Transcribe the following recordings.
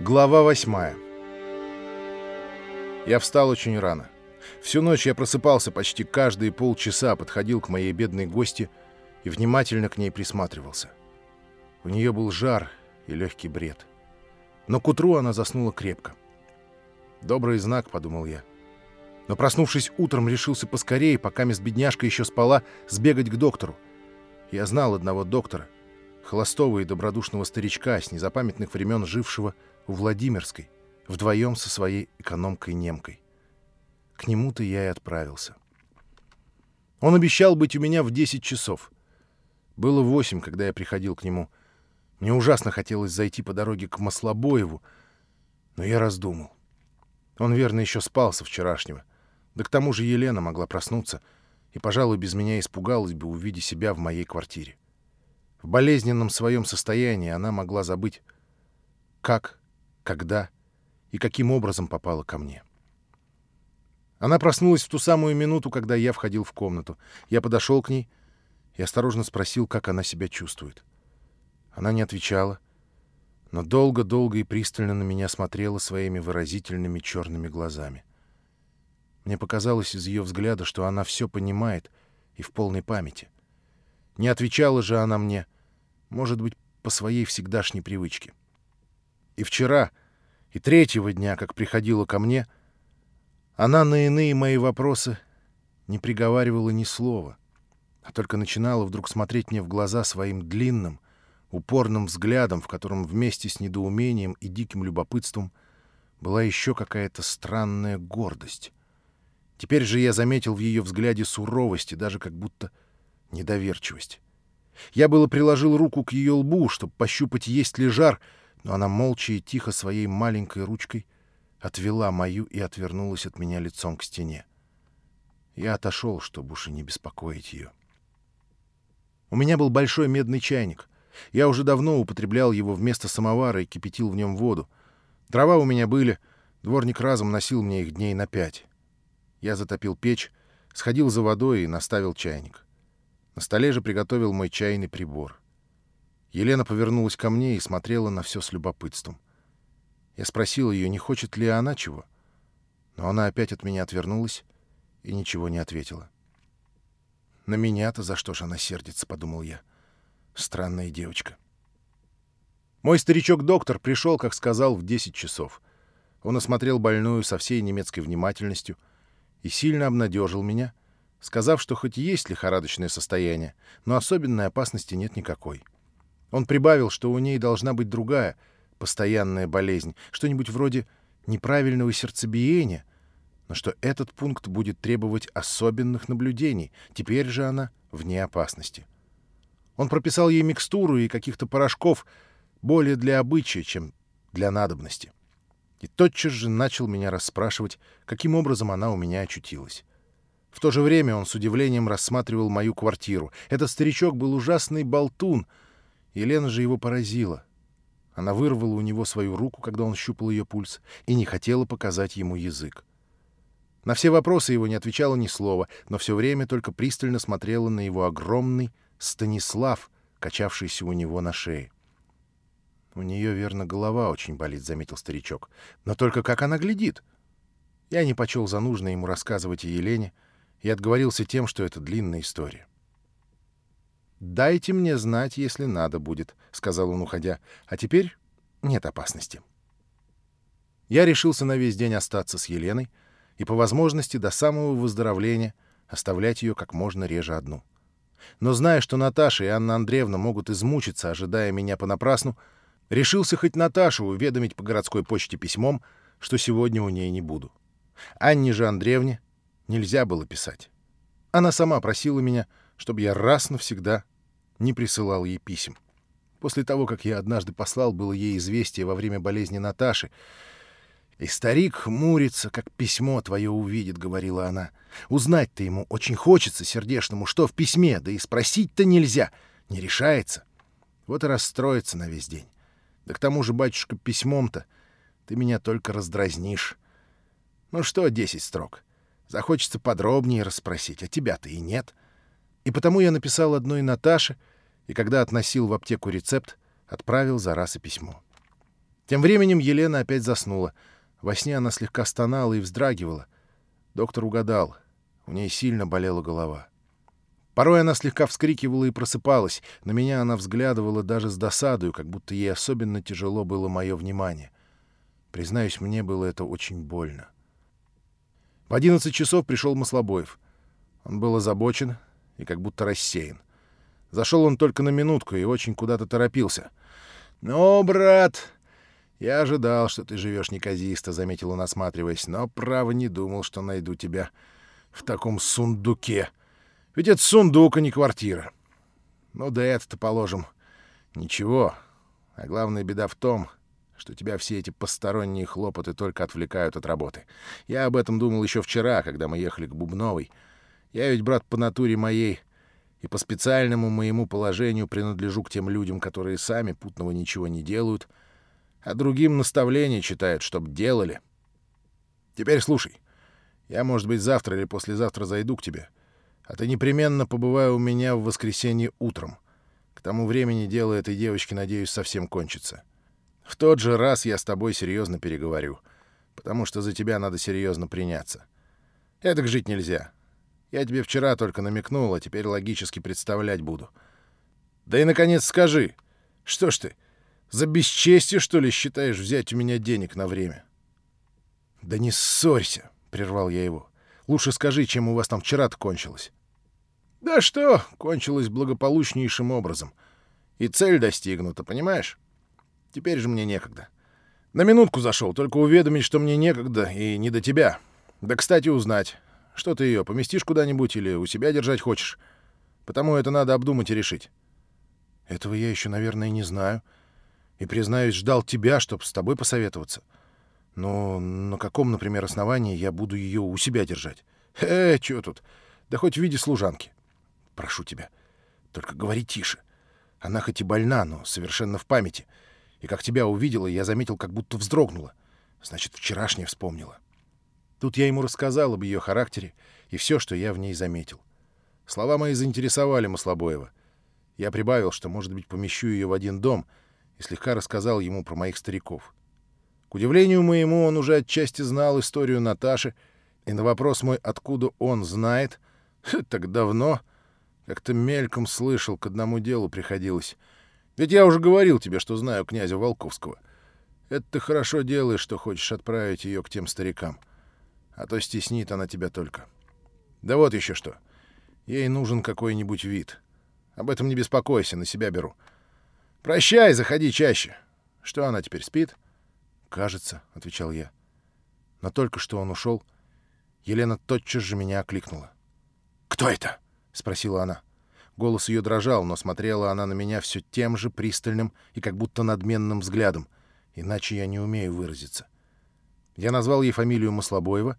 Глава восьмая. Я встал очень рано. Всю ночь я просыпался почти каждые полчаса, подходил к моей бедной гости и внимательно к ней присматривался. У нее был жар и легкий бред. Но к утру она заснула крепко. «Добрый знак», — подумал я. Но, проснувшись утром, решился поскорее, пока мест бедняжка еще спала, сбегать к доктору. Я знал одного доктора, холостого и добродушного старичка, с незапамятных времен жившего у Владимирской, вдвоем со своей экономкой-немкой. К нему-то я и отправился. Он обещал быть у меня в 10 часов. Было восемь, когда я приходил к нему. Мне ужасно хотелось зайти по дороге к Маслобоеву, но я раздумал. Он, верно, еще спал со вчерашнего. Да к тому же Елена могла проснуться и, пожалуй, без меня испугалась бы, увидя себя в моей квартире. В болезненном своем состоянии она могла забыть, как, когда и каким образом попала ко мне. Она проснулась в ту самую минуту, когда я входил в комнату. Я подошел к ней и осторожно спросил, как она себя чувствует. Она не отвечала, но долго-долго и пристально на меня смотрела своими выразительными черными глазами. Мне показалось из ее взгляда, что она все понимает и в полной памяти. Не отвечала же она мне, может быть, по своей всегдашней привычке. И вчера, и третьего дня, как приходила ко мне, она на иные мои вопросы не приговаривала ни слова, а только начинала вдруг смотреть мне в глаза своим длинным, упорным взглядом, в котором вместе с недоумением и диким любопытством была еще какая-то странная гордость. Теперь же я заметил в ее взгляде суровость и даже как будто недоверчивость. Я было приложил руку к ее лбу, чтобы пощупать, есть ли жар, но она молча и тихо своей маленькой ручкой отвела мою и отвернулась от меня лицом к стене. Я отошел, чтобы уж и не беспокоить ее. У меня был большой медный чайник. Я уже давно употреблял его вместо самовара и кипятил в нем воду. Дрова у меня были, дворник разом носил мне их дней на пять. Я затопил печь, сходил за водой и наставил чайник. На столе же приготовил мой чайный прибор. Елена повернулась ко мне и смотрела на все с любопытством. Я спросил ее, не хочет ли она чего. Но она опять от меня отвернулась и ничего не ответила. «На меня-то за что же она сердится?» — подумал я. Странная девочка. Мой старичок-доктор пришел, как сказал, в 10 часов. Он осмотрел больную со всей немецкой внимательностью и сильно обнадежил меня, сказав, что хоть есть лихорадочное состояние, но особенной опасности нет никакой. Он прибавил, что у ней должна быть другая, постоянная болезнь, что-нибудь вроде неправильного сердцебиения, но что этот пункт будет требовать особенных наблюдений. Теперь же она вне опасности. Он прописал ей микстуру и каких-то порошков, более для обычая, чем для надобности. И тотчас же начал меня расспрашивать, каким образом она у меня очутилась. В то же время он с удивлением рассматривал мою квартиру. Этот старичок был ужасный болтун — Елена же его поразила. Она вырвала у него свою руку, когда он щупал ее пульс, и не хотела показать ему язык. На все вопросы его не отвечала ни слова, но все время только пристально смотрела на его огромный Станислав, качавшийся у него на шее. «У нее, верно, голова очень болит», — заметил старичок. «Но только как она глядит!» Я не почел за нужное ему рассказывать о Елене и отговорился тем, что это длинная история. «Дайте мне знать, если надо будет», — сказал он, уходя. «А теперь нет опасности». Я решился на весь день остаться с Еленой и, по возможности, до самого выздоровления оставлять ее как можно реже одну. Но зная, что Наташа и Анна Андреевна могут измучиться, ожидая меня понапрасну, решился хоть Наташу уведомить по городской почте письмом, что сегодня у ней не буду. Анне же Андреевне нельзя было писать. Она сама просила меня, чтобы я раз навсегда не присылал ей писем. После того, как я однажды послал было ей известие во время болезни Наташи, «И старик хмурится, как письмо твое увидит», — говорила она. «Узнать-то ему очень хочется сердечному, что в письме, да и спросить-то нельзя, не решается. Вот и расстроится на весь день. Да к тому же, батюшка, письмом-то ты меня только раздразнишь. Ну что, десять строк? Захочется подробнее расспросить, а тебя-то и нет». И потому я написал одной Наташе, и когда относил в аптеку рецепт, отправил за раз и письмо. Тем временем Елена опять заснула. Во сне она слегка стонала и вздрагивала. Доктор угадал. У ней сильно болела голова. Порой она слегка вскрикивала и просыпалась. На меня она взглядывала даже с досадою, как будто ей особенно тяжело было мое внимание. Признаюсь, мне было это очень больно. В одиннадцать часов пришел Маслобоев. Он был озабочен и как будто рассеян. Зашел он только на минутку и очень куда-то торопился. «Ну, брат, я ожидал, что ты живешь неказисто», — заметил он, осматриваясь, «но, право, не думал, что найду тебя в таком сундуке. Ведь это сундук, а не квартира. Ну да это-то положим. Ничего. А главная беда в том, что тебя все эти посторонние хлопоты только отвлекают от работы. Я об этом думал еще вчера, когда мы ехали к Бубновой. Я ведь, брат, по натуре моей и по специальному моему положению принадлежу к тем людям, которые сами путного ничего не делают, а другим наставления читают, чтоб делали. Теперь слушай. Я, может быть, завтра или послезавтра зайду к тебе, а ты непременно побывай у меня в воскресенье утром. К тому времени дело этой девочки, надеюсь, совсем кончится. В тот же раз я с тобой серьезно переговорю, потому что за тебя надо серьезно приняться. Эдак жить нельзя. Я тебе вчера только намекнул, а теперь логически представлять буду. Да и, наконец, скажи, что ж ты, за бесчестие, что ли, считаешь взять у меня денег на время? — Да не ссорься, — прервал я его. — Лучше скажи, чем у вас там вчера-то кончилось. — Да что, кончилось благополучнейшим образом. И цель достигнута, понимаешь? Теперь же мне некогда. На минутку зашел, только уведомить, что мне некогда и не до тебя. Да, кстати, узнать, что ты ее поместишь куда-нибудь или у себя держать хочешь. Потому это надо обдумать и решить. Этого я еще, наверное, не знаю. И, признаюсь, ждал тебя, чтобы с тобой посоветоваться. Но на каком, например, основании я буду ее у себя держать? Э, что тут? Да хоть в виде служанки. Прошу тебя, только говори тише. Она хоть и больна, но совершенно в памяти — и как тебя увидела, я заметил, как будто вздрогнула. Значит, вчерашнее вспомнила. Тут я ему рассказал об ее характере и все, что я в ней заметил. Слова мои заинтересовали Маслобоева. Я прибавил, что, может быть, помещу ее в один дом, и слегка рассказал ему про моих стариков. К удивлению моему, он уже отчасти знал историю Наташи, и на вопрос мой, откуда он знает, так давно, как-то мельком слышал, к одному делу приходилось — ведь я уже говорил тебе, что знаю князя Волковского. Это ты хорошо делаешь, что хочешь отправить ее к тем старикам. А то стеснит она тебя только. Да вот еще что. Ей нужен какой-нибудь вид. Об этом не беспокойся, на себя беру. Прощай, заходи чаще. Что она теперь спит? Кажется, — отвечал я. Но только что он ушел, Елена тотчас же меня окликнула. «Кто это?» — спросила она. Голос ее дрожал, но смотрела она на меня все тем же пристальным и как будто надменным взглядом. Иначе я не умею выразиться. Я назвал ей фамилию Маслобоева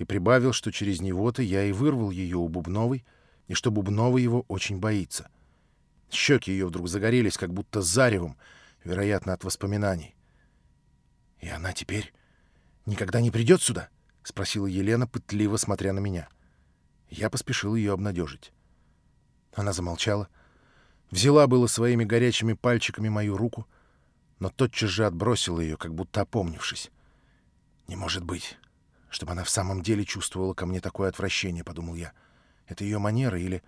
и прибавил, что через него-то я и вырвал ее у Бубновой, и что Бубнова его очень боится. Щеки ее вдруг загорелись, как будто заревом, вероятно, от воспоминаний. — И она теперь никогда не придет сюда? — спросила Елена, пытливо смотря на меня. Я поспешил ее обнадежить. Она замолчала, взяла было своими горячими пальчиками мою руку, но тотчас же отбросила ее, как будто опомнившись. «Не может быть, чтобы она в самом деле чувствовала ко мне такое отвращение», — подумал я. «Это ее манера или...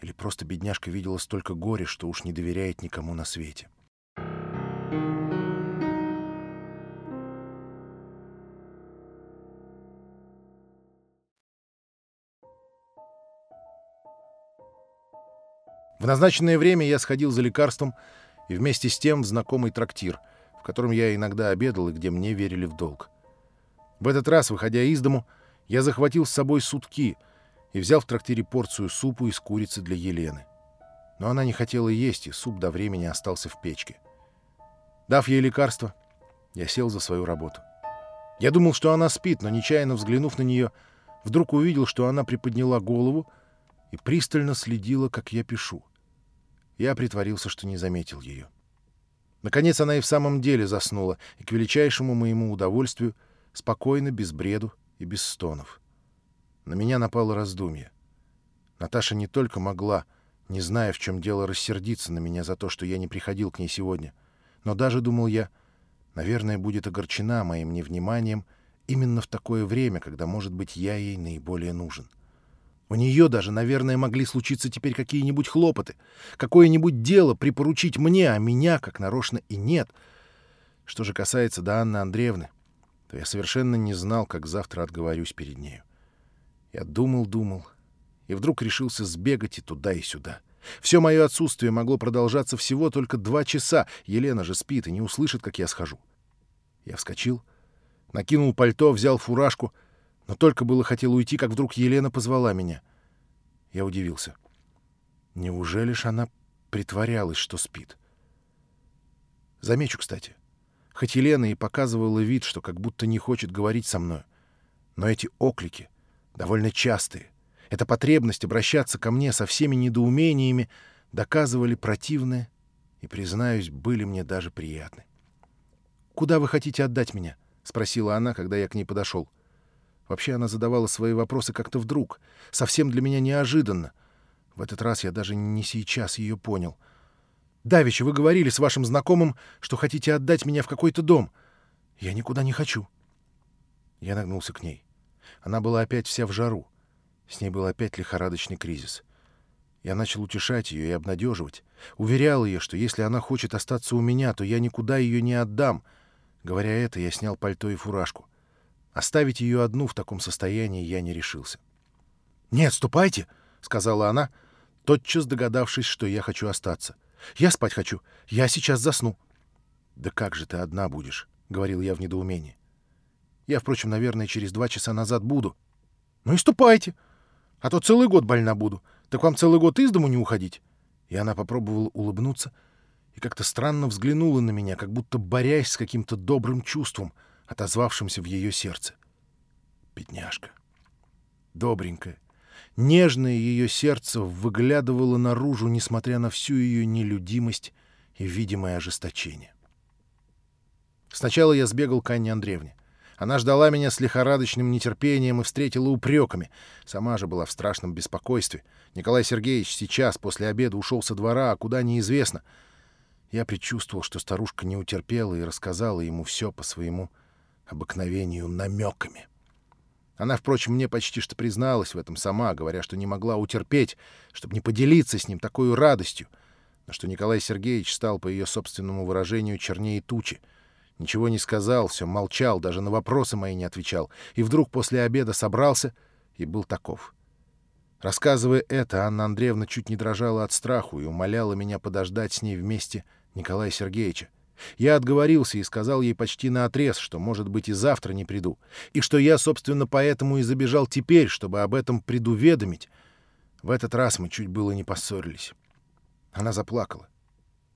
или просто бедняжка видела столько горя, что уж не доверяет никому на свете». В назначенное время я сходил за лекарством и вместе с тем в знакомый трактир, в котором я иногда обедал и где мне верили в долг. В этот раз, выходя из дому, я захватил с собой сутки и взял в трактире порцию супу из курицы для Елены. Но она не хотела есть, и суп до времени остался в печке. Дав ей лекарство, я сел за свою работу. Я думал, что она спит, но, нечаянно взглянув на нее, вдруг увидел, что она приподняла голову и пристально следила, как я пишу. Я притворился, что не заметил ее. Наконец она и в самом деле заснула, и к величайшему моему удовольствию спокойно, без бреду и без стонов. На меня напало раздумье. Наташа не только могла, не зная, в чем дело, рассердиться на меня за то, что я не приходил к ней сегодня, но даже, думал я, Наверное, будет огорчена моим невниманием именно в такое время, когда, может быть, я ей наиболее нужен. У нее даже, наверное, могли случиться теперь какие-нибудь хлопоты, какое-нибудь дело припоручить мне, а меня, как нарочно, и нет. Что же касается до Анны Андреевны, то я совершенно не знал, как завтра отговорюсь перед нею. Я думал-думал, и вдруг решился сбегать и туда, и сюда. Все мое отсутствие могло продолжаться всего только два часа. Елена же спит и не услышит, как я схожу. Я вскочил, накинул пальто, взял фуражку, но только было хотел уйти, как вдруг Елена позвала меня. Я удивился. Неужели ж она притворялась, что спит? Замечу, кстати. Хоть Елена и показывала вид, что как будто не хочет говорить со мной, но эти оклики довольно частые. Эта потребность обращаться ко мне со всеми недоумениями доказывали противное и, признаюсь, были мне даже приятны. «Куда вы хотите отдать меня?» — спросила она, когда я к ней подошел. Вообще она задавала свои вопросы как-то вдруг, совсем для меня неожиданно. В этот раз я даже не сейчас ее понял. «Давеча вы говорили с вашим знакомым, что хотите отдать меня в какой-то дом. Я никуда не хочу». Я нагнулся к ней. Она была опять вся в жару. С ней был опять лихорадочный кризис. Я начал утешать ее и обнадеживать. Уверял ее, что если она хочет остаться у меня, то я никуда ее не отдам — Говоря это, я снял пальто и фуражку. Оставить ее одну в таком состоянии я не решился. «Нет, ступайте!» — сказала она, тотчас догадавшись, что я хочу остаться. «Я спать хочу. Я сейчас засну». «Да как же ты одна будешь?» — говорил я в недоумении. «Я, впрочем, наверное, через два часа назад буду». «Ну и ступайте! А то целый год больна буду. Так вам целый год из дому не уходить?» И она попробовала улыбнуться — и как-то странно взглянула на меня, как будто борясь с каким-то добрым чувством, отозвавшимся в ее сердце. Бедняжка. Добренькая. Нежное ее сердце выглядывало наружу, несмотря на всю ее нелюдимость и видимое ожесточение. Сначала я сбегал к Анне Андреевне. Она ждала меня с лихорадочным нетерпением и встретила упреками. Сама же была в страшном беспокойстве. Николай Сергеевич сейчас, после обеда, ушел со двора, а куда неизвестно — я предчувствовал, что старушка не утерпела и рассказала ему все по своему обыкновению намеками. Она, впрочем, мне почти что призналась в этом сама, говоря, что не могла утерпеть, чтобы не поделиться с ним такой радостью, но что Николай Сергеевич стал, по ее собственному выражению, чернее тучи. Ничего не сказал, все молчал, даже на вопросы мои не отвечал, и вдруг после обеда собрался и был таков. Рассказывая это, Анна Андреевна чуть не дрожала от страху и умоляла меня подождать с ней вместе — Николая Сергеевича. Я отговорился и сказал ей почти наотрез, что, может быть, и завтра не приду, и что я, собственно, поэтому и забежал теперь, чтобы об этом предуведомить. В этот раз мы чуть было не поссорились. Она заплакала.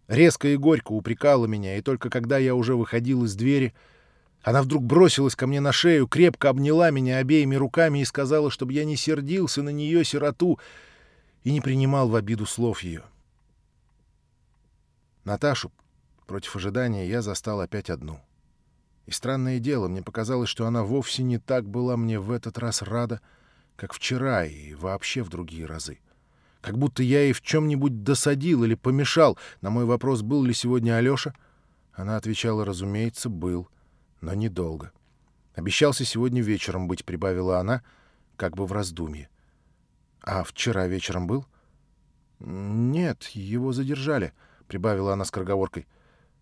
Резко и горько упрекала меня, и только когда я уже выходил из двери, она вдруг бросилась ко мне на шею, крепко обняла меня обеими руками и сказала, чтобы я не сердился на нее, сироту, и не принимал в обиду слов ее. Наташу, против ожидания, я застал опять одну. И странное дело, мне показалось, что она вовсе не так была мне в этот раз рада, как вчера и вообще в другие разы. Как будто я ей в чем-нибудь досадил или помешал. На мой вопрос, был ли сегодня Алёша, она отвечала, разумеется, был, но недолго. Обещался сегодня вечером быть, прибавила она, как бы в раздумье. А вчера вечером был? Нет, его задержали. — прибавила она с скороговоркой.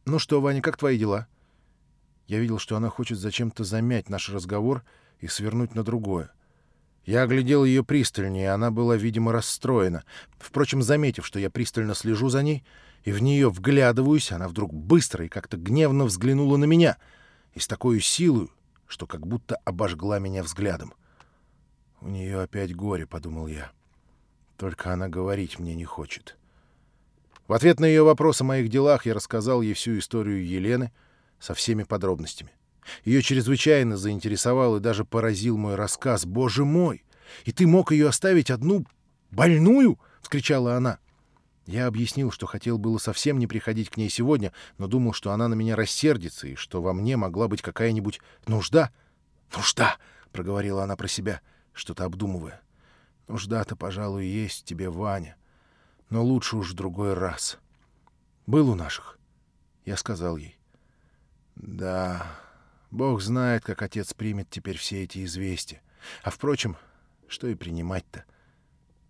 «Ну что, Ваня, как твои дела?» Я видел, что она хочет зачем-то замять наш разговор и свернуть на другое. Я оглядел ее пристальнее, она была, видимо, расстроена. Впрочем, заметив, что я пристально слежу за ней и в нее вглядываюсь, она вдруг быстро и как-то гневно взглянула на меня и с такой силой, что как будто обожгла меня взглядом. «У нее опять горе», — подумал я. «Только она говорить мне не хочет». В ответ на ее вопрос о моих делах я рассказал ей всю историю Елены со всеми подробностями. Ее чрезвычайно заинтересовал и даже поразил мой рассказ. «Боже мой! И ты мог ее оставить одну больную?» — вскричала она. Я объяснил, что хотел было совсем не приходить к ней сегодня, но думал, что она на меня рассердится и что во мне могла быть какая-нибудь нужда. «Нужда!» — проговорила она про себя, что-то обдумывая. «Нужда-то, пожалуй, есть тебе, Ваня но лучше уж другой раз. Был у наших. Я сказал ей. Да, бог знает, как отец примет теперь все эти известия. А, впрочем, что и принимать-то?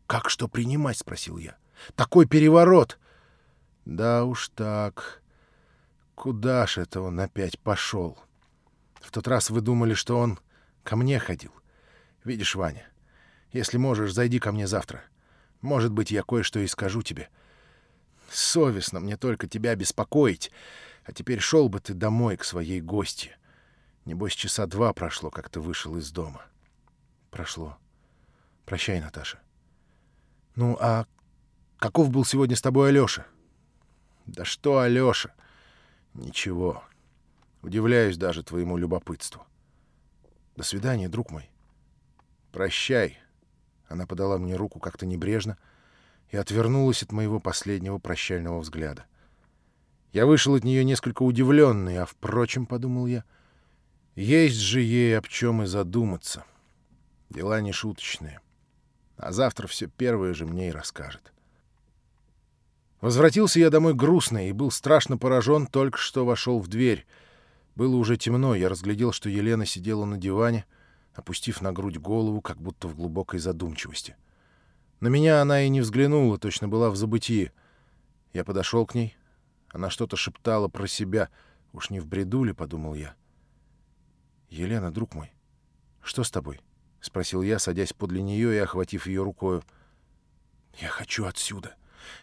«Как что принимать?» — спросил я. «Такой переворот!» «Да уж так. Куда ж это он опять пошел? В тот раз вы думали, что он ко мне ходил. Видишь, Ваня, если можешь, зайди ко мне завтра. Может быть, я кое-что и скажу тебе. Совестно мне только тебя беспокоить, а теперь шел бы ты домой к своей гости. Небось, часа два прошло, как ты вышел из дома. Прошло. Прощай, Наташа. Ну, а каков был сегодня с тобой Алёша? Да что Алёша? Ничего. Удивляюсь даже твоему любопытству. До свидания, друг мой. Прощай. Она подала мне руку как-то небрежно и отвернулась от моего последнего прощального взгляда. Я вышел от нее несколько удивленный, а, впрочем, подумал я, есть же ей об чем и задуматься. Дела не шуточные. — а завтра все первое же мне и расскажет. Возвратился я домой грустный и был страшно поражен, только что вошел в дверь. Было уже темно, я разглядел, что Елена сидела на диване, опустив на грудь голову, как будто в глубокой задумчивости. На меня она и не взглянула, точно была в забытии. Я подошел к ней. Она что-то шептала про себя. Уж не в бреду ли, подумал я. «Елена, друг мой, что с тобой?» — спросил я, садясь подле нее и охватив ее рукою. «Я хочу отсюда.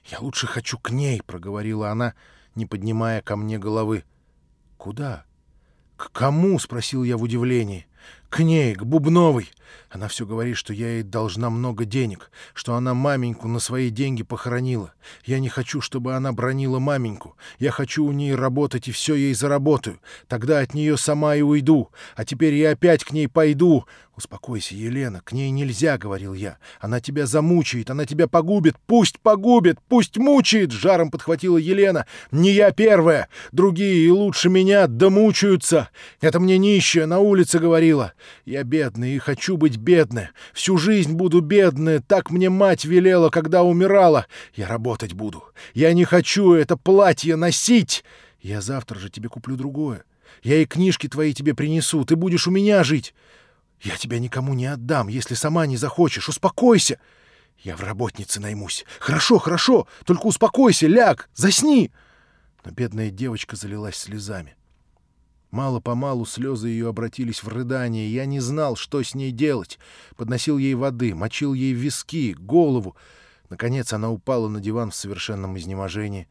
Я лучше хочу к ней», — проговорила она, не поднимая ко мне головы. «Куда?» «К кому?» — спросил я в удивлении. «К ней, к Бубновой. Она все говорит, что я ей должна много денег, что она маменьку на свои деньги похоронила. Я не хочу, чтобы она бронила маменьку. Я хочу у ней работать и все ей заработаю. Тогда от нее сама и уйду. А теперь я опять к ней пойду. «Успокойся, Елена, к ней нельзя», — говорил я. «Она тебя замучает, она тебя погубит. Пусть погубит, пусть мучает!» — жаром подхватила Елена. «Не я первая. Другие и лучше меня домучаются. Это мне нищая на улице говорила. Я бедная и хочу быть бедной. Всю жизнь буду бедная. Так мне мать велела, когда умирала. Я работать буду. Я не хочу это платье носить. Я завтра же тебе куплю другое. Я и книжки твои тебе принесу. Ты будешь у меня жить». Я тебя никому не отдам, если сама не захочешь. Успокойся. Я в работнице наймусь. Хорошо, хорошо. Только успокойся, ляг, засни. Но бедная девочка залилась слезами. Мало-помалу слезы ее обратились в рыдание. Я не знал, что с ней делать. Подносил ей воды, мочил ей виски, голову. Наконец она упала на диван в совершенном изнеможении,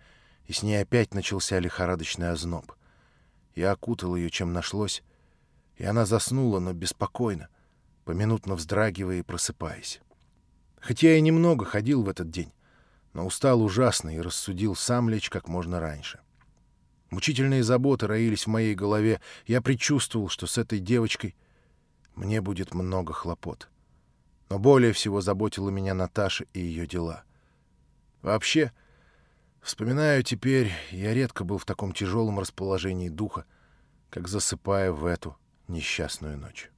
и с ней опять начался лихорадочный озноб. Я окутал ее, чем нашлось, и она заснула, но беспокойно, поминутно вздрагивая и просыпаясь. Хотя я и немного ходил в этот день, но устал ужасно и рассудил сам лечь как можно раньше. Мучительные заботы роились в моей голове. Я предчувствовал, что с этой девочкой мне будет много хлопот. Но более всего заботила меня Наташа и ее дела. Вообще, вспоминаю теперь, я редко был в таком тяжелом расположении духа, как засыпая в эту несчастную ночь.